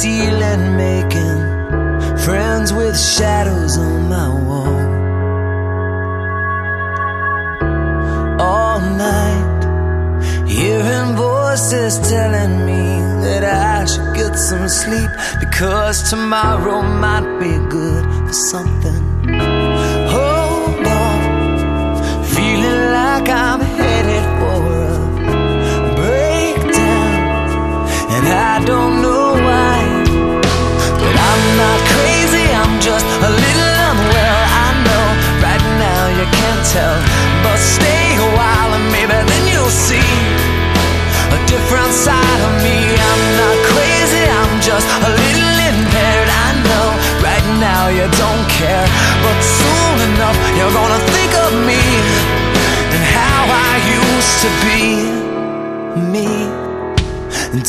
ceiling, making friends with shadows on my wall. All night, hearing voices telling me that I should get some sleep because tomorrow might be good for something.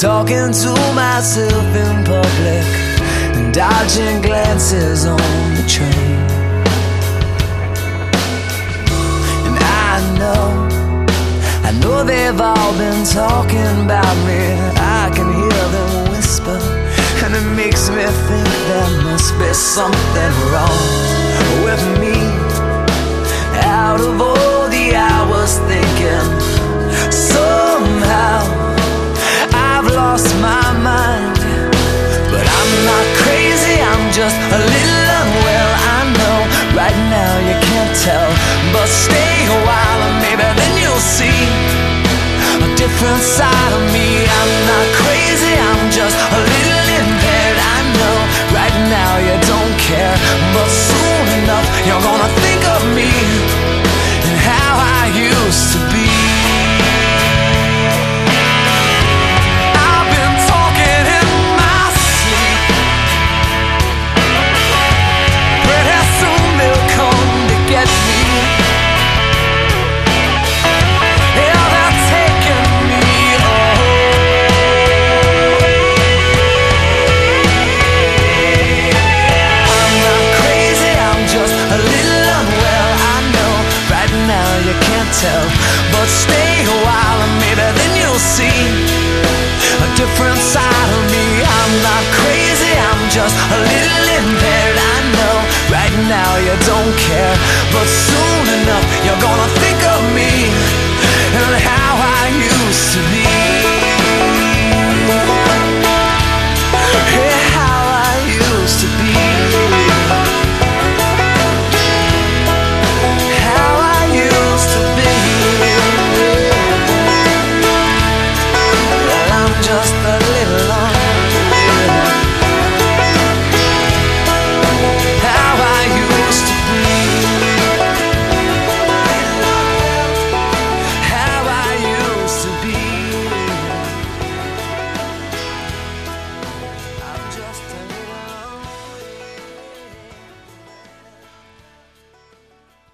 Talking to myself in public and dodging glances on the train. And I know, I know they've all been talking about me. I can hear them whisper, and it makes me think there must be something wrong stay a while and maybe then you'll see a different side of me. I'm not crazy, I'm just a little impaired. I know right now you don't care, but soon enough you're gonna think of me and how I used to be. A little impaired. I know right now you don't care, but soon enough you're gonna